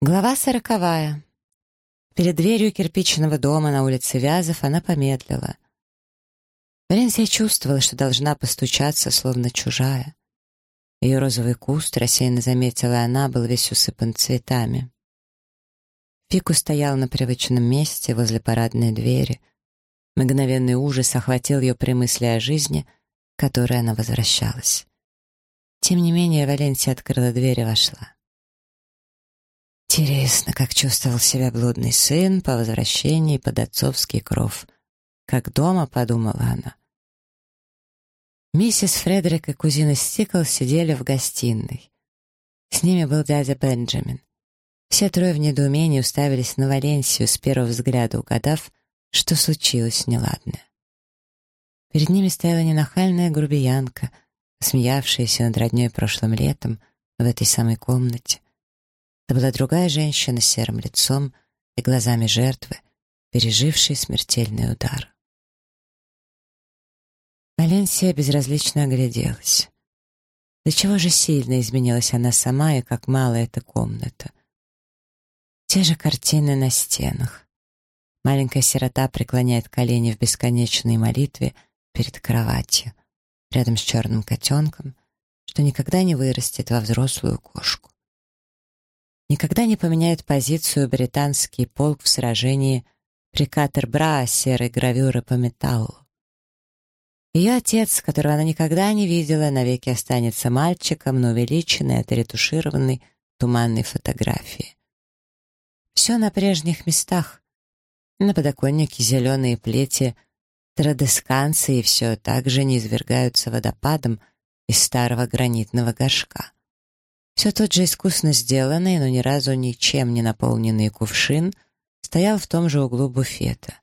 Глава сороковая. Перед дверью кирпичного дома на улице Вязов она помедлила. Валенсия чувствовала, что должна постучаться, словно чужая. Ее розовый куст, рассеянно заметила она, был весь усыпан цветами. Фику стоял на привычном месте возле парадной двери. Мгновенный ужас охватил ее при мысли о жизни, к которой она возвращалась. Тем не менее, Валенсия открыла дверь и вошла. Интересно, как чувствовал себя блудный сын по возвращении под отцовский кров. Как дома, подумала она. Миссис Фредерик и кузина Стикл сидели в гостиной. С ними был дядя Бенджамин. Все трое в недоумении уставились на Валенсию с первого взгляда, угадав, что случилось неладное. Перед ними стояла ненахальная грубиянка, смеявшаяся над родней прошлым летом в этой самой комнате. Это была другая женщина с серым лицом и глазами жертвы, пережившей смертельный удар. Валенсия безразлично огляделась. До чего же сильно изменилась она сама и как мало эта комната. Те же картины на стенах. Маленькая сирота преклоняет колени в бесконечной молитве перед кроватью, рядом с черным котенком, что никогда не вырастет во взрослую кошку никогда не поменяет позицию британский полк в сражении при Катербра серой гравюры по металлу. Ее отец, которого она никогда не видела, навеки останется мальчиком, но увеличенной, отретушированной, туманной фотографии. Все на прежних местах. На подоконнике зеленые плети, традесканцы и все так же не извергаются водопадом из старого гранитного горшка. Все тот же искусно сделанный, но ни разу ничем не наполненный кувшин стоял в том же углу буфета.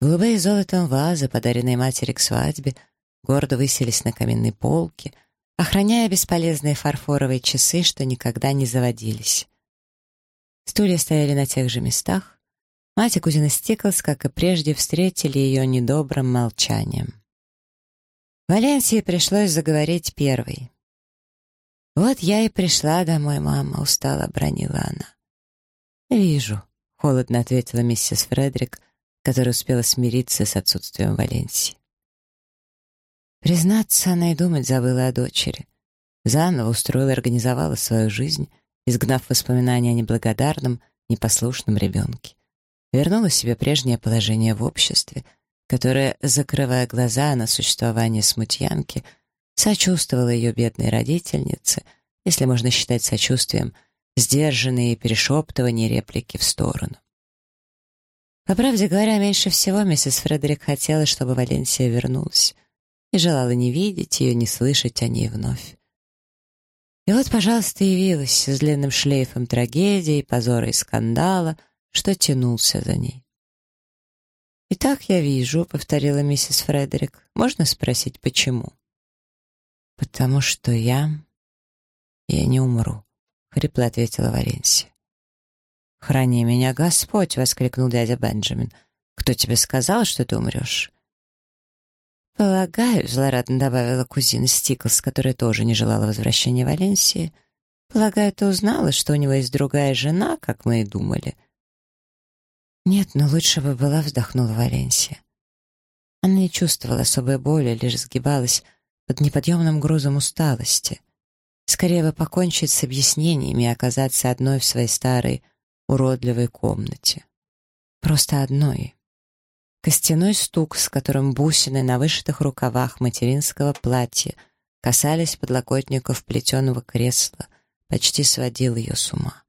Голубые золотом вазы, подаренные матери к свадьбе, гордо высились на каменной полке, охраняя бесполезные фарфоровые часы, что никогда не заводились. Стулья стояли на тех же местах. Мать и кузина Стиклс, как и прежде, встретили ее недобрым молчанием. Валенсии пришлось заговорить первой. «Вот я и пришла домой, мама», — устало бронила она. «Вижу», — холодно ответила миссис Фредерик, которая успела смириться с отсутствием Валенсии. Признаться, она и думать забыла о дочери. Заново устроила и организовала свою жизнь, изгнав воспоминания о неблагодарном, непослушном ребенке. Вернула себе прежнее положение в обществе, которое, закрывая глаза на существование смутьянки, — сочувствовала ее бедной родительнице, если можно считать сочувствием, сдержанные перешептывания реплики в сторону. По правде говоря, меньше всего миссис Фредерик хотела, чтобы Валенсия вернулась, и желала не видеть ее, не слышать о ней вновь. И вот, пожалуйста, явилась с длинным шлейфом трагедии, позора и скандала, что тянулся за ней. «Итак, я вижу», — повторила миссис Фредерик. «Можно спросить, почему?» «Потому что я... я не умру», — хрипло ответила Валенсия. «Храни меня, Господь!» — воскликнул дядя Бенджамин. «Кто тебе сказал, что ты умрешь?» «Полагаю», — злорадно добавила кузина Стиклс, которая тоже не желала возвращения Валенсии, «полагаю, ты узнала, что у него есть другая жена, как мы и думали». «Нет, но лучше бы была», — вздохнула Валенсия. Она не чувствовала особой боли, лишь сгибалась под неподъемным грузом усталости. Скорее бы покончить с объяснениями и оказаться одной в своей старой, уродливой комнате. Просто одной. Костяной стук, с которым бусины на вышитых рукавах материнского платья касались подлокотников плетеного кресла, почти сводил ее с ума.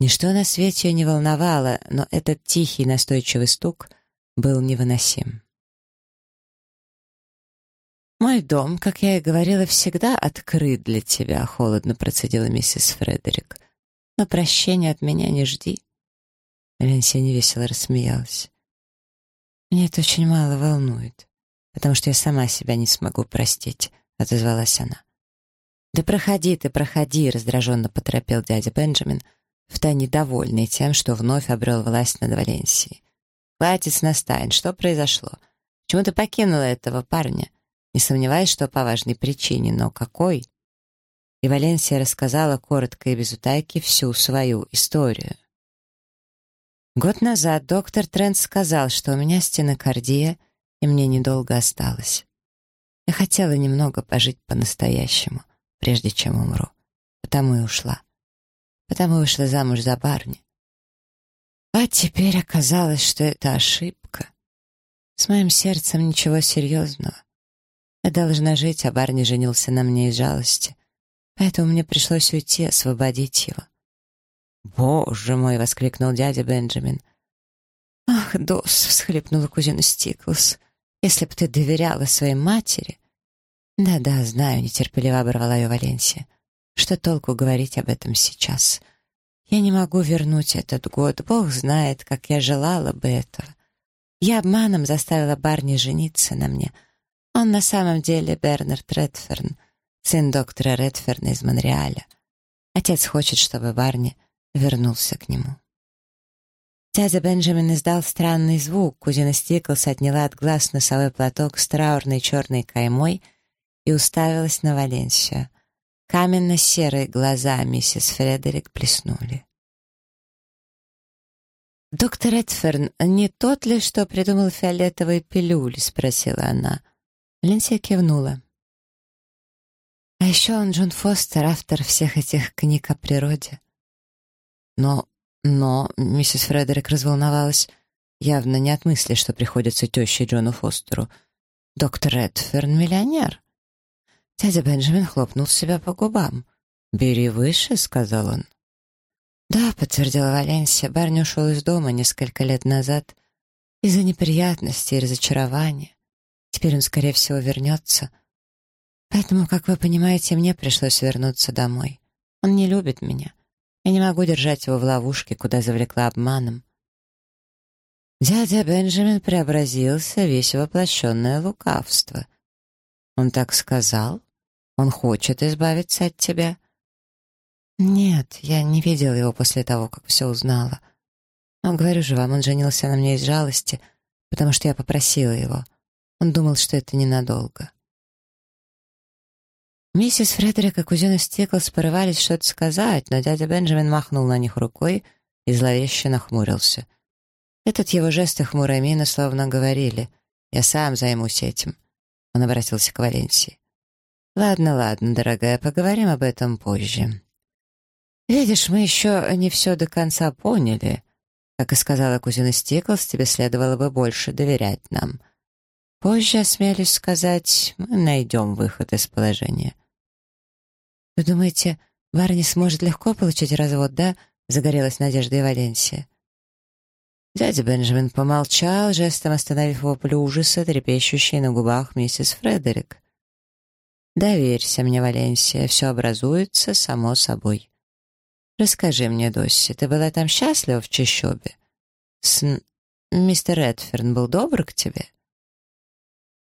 Ничто на свете ее не волновало, но этот тихий настойчивый стук был невыносим. «Мой дом, как я и говорила, всегда открыт для тебя», — холодно процедила миссис Фредерик. «Но прощения от меня не жди». Валенсия невесело рассмеялась. «Меня это очень мало волнует, потому что я сама себя не смогу простить», — отозвалась она. «Да проходи ты, проходи», — раздраженно поторопил дядя Бенджамин, втайне довольный тем, что вновь обрел власть над Валенсией. «Хватит с что произошло? Почему ты покинула этого парня?» Не сомневаюсь, что по важной причине, но какой? и Валенсия рассказала коротко и без утайки всю свою историю. Год назад доктор Трент сказал, что у меня стенокардия, и мне недолго осталось. Я хотела немного пожить по-настоящему, прежде чем умру. Потому и ушла. Потому вышла замуж за барни. А теперь оказалось, что это ошибка. С моим сердцем ничего серьезного. Я должна жить, а Барни женился на мне из жалости. Поэтому мне пришлось уйти, освободить его. «Боже мой!» — воскликнул дядя Бенджамин. «Ах, Дос!» — всхлипнула кузина Стиклс. «Если б ты доверяла своей матери...» «Да-да, знаю», — нетерпеливо оборвала ее Валенсия. «Что толку говорить об этом сейчас? Я не могу вернуть этот год. Бог знает, как я желала бы этого. Я обманом заставила Барни жениться на мне. Он на самом деле Бернард Редферн, сын доктора Редферна из Монреаля. Отец хочет, чтобы Барни вернулся к нему. Дядя Бенджамин издал странный звук. Кузина Стиклс отняла от глаз носовой платок с траурной черной каймой и уставилась на Валенсию. Каменно-серые глаза миссис Фредерик плеснули. «Доктор Эдферн, не тот ли, что придумал фиолетовые пилюли?» — спросила она. Валенсия кивнула. «А еще он Джон Фостер, автор всех этих книг о природе». Но, но, миссис Фредерик разволновалась, явно не от мысли, что приходится теще Джону Фостеру. Доктор Эдферн — миллионер. Дядя Бенджамин хлопнул себя по губам. «Бери выше», — сказал он. «Да», — подтвердила Валенсия, барни ушел из дома несколько лет назад из-за неприятностей и разочарования. Теперь он, скорее всего, вернется. Поэтому, как вы понимаете, мне пришлось вернуться домой. Он не любит меня. Я не могу держать его в ловушке, куда завлекла обманом. Дядя Бенджамин преобразился весь воплощенное лукавство. Он так сказал? Он хочет избавиться от тебя? Нет, я не видела его после того, как все узнала. Но, говорю же вам, он женился на мне из жалости, потому что я попросила его. Он думал, что это ненадолго. Миссис Фредерик и кузина Стиклс порывались что-то сказать, но дядя Бенджамин махнул на них рукой и зловеще нахмурился. Этот его жест и хмурая мина словно говорили «Я сам займусь этим». Он обратился к Валенсии. «Ладно, ладно, дорогая, поговорим об этом позже. Видишь, мы еще не все до конца поняли. Как и сказала кузина Стиклс, тебе следовало бы больше доверять нам. Позже, осмелюсь сказать, мы найдем выход из положения. «Вы думаете, Барни сможет легко получить развод, да?» — загорелась Надежда и Валенсия. Дядя Бенджамин помолчал, жестом остановив вопль ужаса, трепещущий на губах миссис Фредерик. «Доверься мне, Валенсия, все образуется само собой. Расскажи мне, Досси, ты была там счастлива в Чищобе? С... Мистер Редферн был добр к тебе?»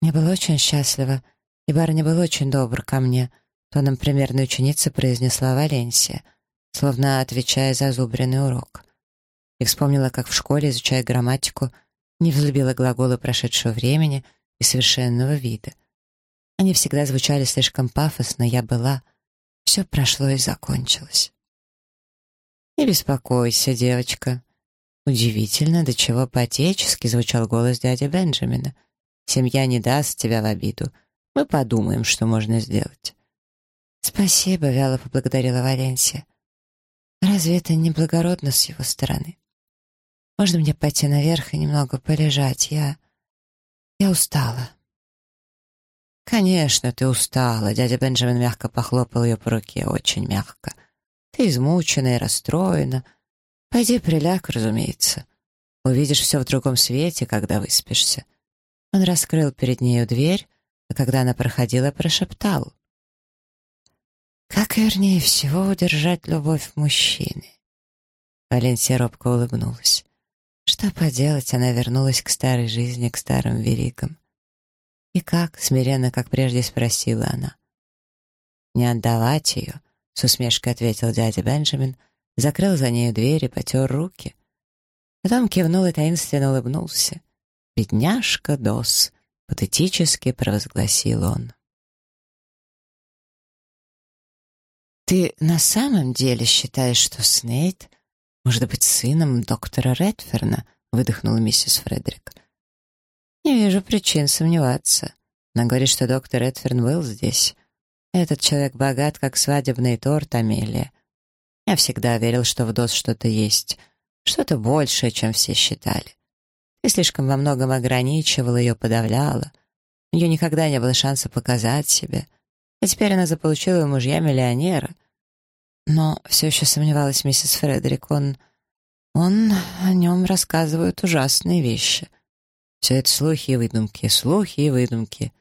«Я была очень счастлива, и Барни был очень добр ко мне», тоном примерной ученицы произнесла Валенсия, словно отвечая за зубренный урок. И вспомнила, как в школе, изучая грамматику, не взлюбила глаголы прошедшего времени и совершенного вида. Они всегда звучали слишком пафосно «я была». Все прошло и закончилось. «Не беспокойся, девочка». Удивительно, до чего по-отечески звучал голос дяди Бенджамина. «Семья не даст тебя в обиду. Мы подумаем, что можно сделать». «Спасибо», — вяло поблагодарила Валенсия. «Разве это не благородно с его стороны? Можно мне пойти наверх и немного полежать? Я... я устала». «Конечно, ты устала», — дядя Бенджамин мягко похлопал ее по руке, очень мягко. «Ты измучена и расстроена. Пойди приляг, разумеется. Увидишь все в другом свете, когда выспишься». Он раскрыл перед нею дверь, а когда она проходила, прошептал. Как вернее всего удержать любовь мужчины? Валенсия робко улыбнулась. Что поделать, она вернулась к старой жизни, к старым великам. «И как?» — смиренно, как прежде спросила она. «Не отдавать ее», — с усмешкой ответил дядя Бенджамин, закрыл за нею дверь и потер руки. Потом кивнул и таинственно улыбнулся. «Бедняжка Дос», — патетически провозгласил он. «Ты на самом деле считаешь, что Снейд может быть сыном доктора Редферна?» — выдохнула миссис Фредерик. «Не вижу причин сомневаться. Она говорит, что доктор Редферн был здесь. Этот человек богат, как свадебный торт Амелия. Я всегда верил, что в ДОС что-то есть, что-то большее, чем все считали. Ты слишком во многом ограничивала ее, подавляла. У нее никогда не было шанса показать себя. А теперь она заполучила мужья-миллионера. Но все еще сомневалась миссис Фредерик. Он... он... о нем рассказывают ужасные вещи. Все это слухи и выдумки, слухи и выдумки.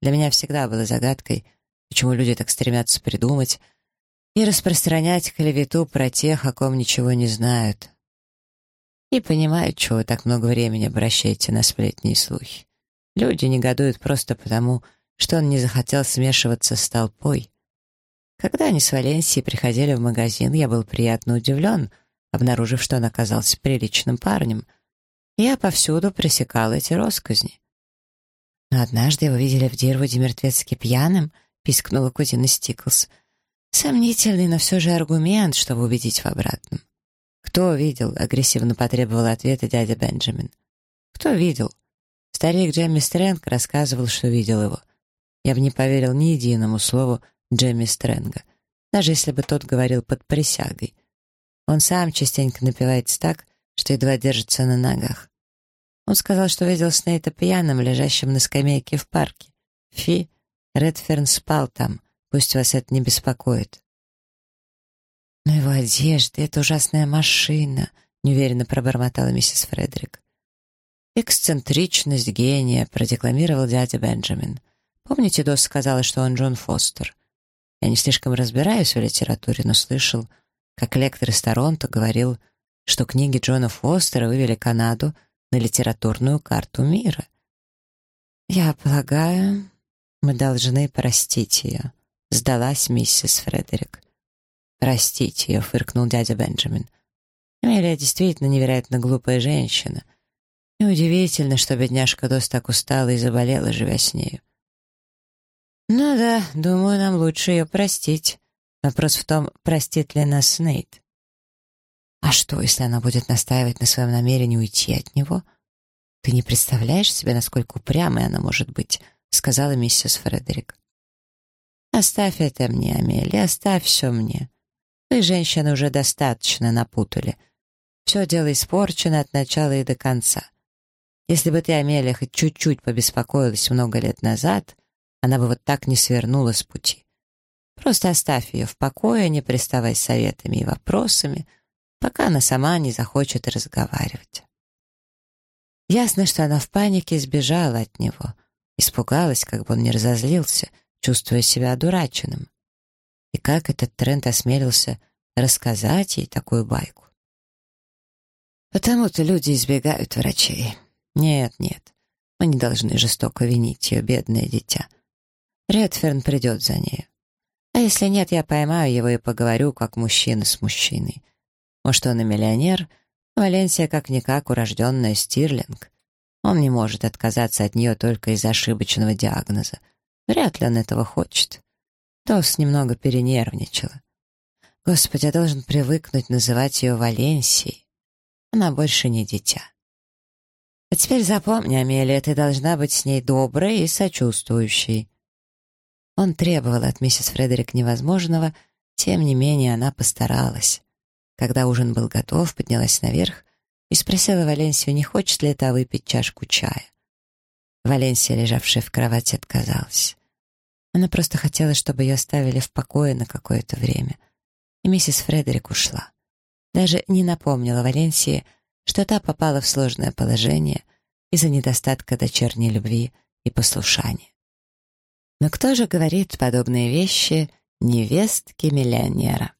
Для меня всегда было загадкой, почему люди так стремятся придумать и распространять клевету про тех, о ком ничего не знают. И понимают, чего вы так много времени обращаете на сплетни и слухи. Люди негодуют просто потому, что он не захотел смешиваться с толпой. Когда они с Валенсией приходили в магазин, я был приятно удивлен, обнаружив, что он оказался приличным парнем. Я повсюду пресекал эти росказни. Но однажды его видели в Дирвуде мертвецки пьяным, пискнула кузина Стиклс. Сомнительный, но все же аргумент, чтобы убедить в обратном. «Кто видел?» — агрессивно потребовал ответа дядя Бенджамин. «Кто видел?» Старик Джемми Стрэнг рассказывал, что видел его. Я бы не поверил ни единому слову Джемми Стрэнга, даже если бы тот говорил под присягой. Он сам частенько напивается так, что едва держится на ногах. Он сказал, что видел Снейта пьяным, лежащим на скамейке в парке. Фи, Редферн спал там, пусть вас это не беспокоит. «Но его одежда — это ужасная машина», — неуверенно пробормотала миссис Фредерик. «Эксцентричность гения», — продекламировал дядя Бенджамин. «Помните, Дос сказала, что он Джон Фостер? Я не слишком разбираюсь в литературе, но слышал, как лектор из Торонто говорил, что книги Джона Фостера вывели Канаду на литературную карту мира. Я полагаю, мы должны простить ее», — сдалась миссис Фредерик. «Простите ее», — фыркнул дядя Бенджамин. «Эмилия действительно невероятно глупая женщина. Неудивительно, что бедняжка Дос так устала и заболела, живя с нею. Ну да, думаю, нам лучше ее простить. Вопрос в том, простит ли нас Снейд. А что, если она будет настаивать на своем намерении уйти от него? Ты не представляешь себе, насколько упрямой она может быть, сказала миссис Фредерик. Оставь это мне, Амелия, оставь все мне. Вы, женщины, уже достаточно напутали. Все дело испорчено от начала и до конца. Если бы ты, Амелия, хоть чуть-чуть побеспокоилась много лет назад, она бы вот так не свернула с пути. Просто оставь ее в покое, не приставай советами и вопросами, пока она сама не захочет разговаривать. Ясно, что она в панике сбежала от него, испугалась, как бы он не разозлился, чувствуя себя одураченным. И как этот тренд осмелился рассказать ей такую байку? Потому-то люди избегают врачей. Нет, нет, мы не должны жестоко винить ее, бедное дитя. Редферн придет за ней. А если нет, я поймаю его и поговорю, как мужчина с мужчиной. Может, он и миллионер, Валенсия как-никак урожденная Стирлинг. Он не может отказаться от нее только из ошибочного диагноза. Вряд ли он этого хочет. Тос немного перенервничала. Господи, я должен привыкнуть называть ее Валенсией. Она больше не дитя. А теперь запомни, Амелия, ты должна быть с ней доброй и сочувствующей. Он требовал от миссис Фредерик невозможного, тем не менее она постаралась. Когда ужин был готов, поднялась наверх и спросила Валенсию, не хочет ли та выпить чашку чая. Валенсия, лежавшая в кровати, отказалась. Она просто хотела, чтобы ее оставили в покое на какое-то время. И миссис Фредерик ушла. Даже не напомнила Валенсии, что та попала в сложное положение из-за недостатка дочерней любви и послушания. Но кто же говорит подобные вещи невестке миллионера?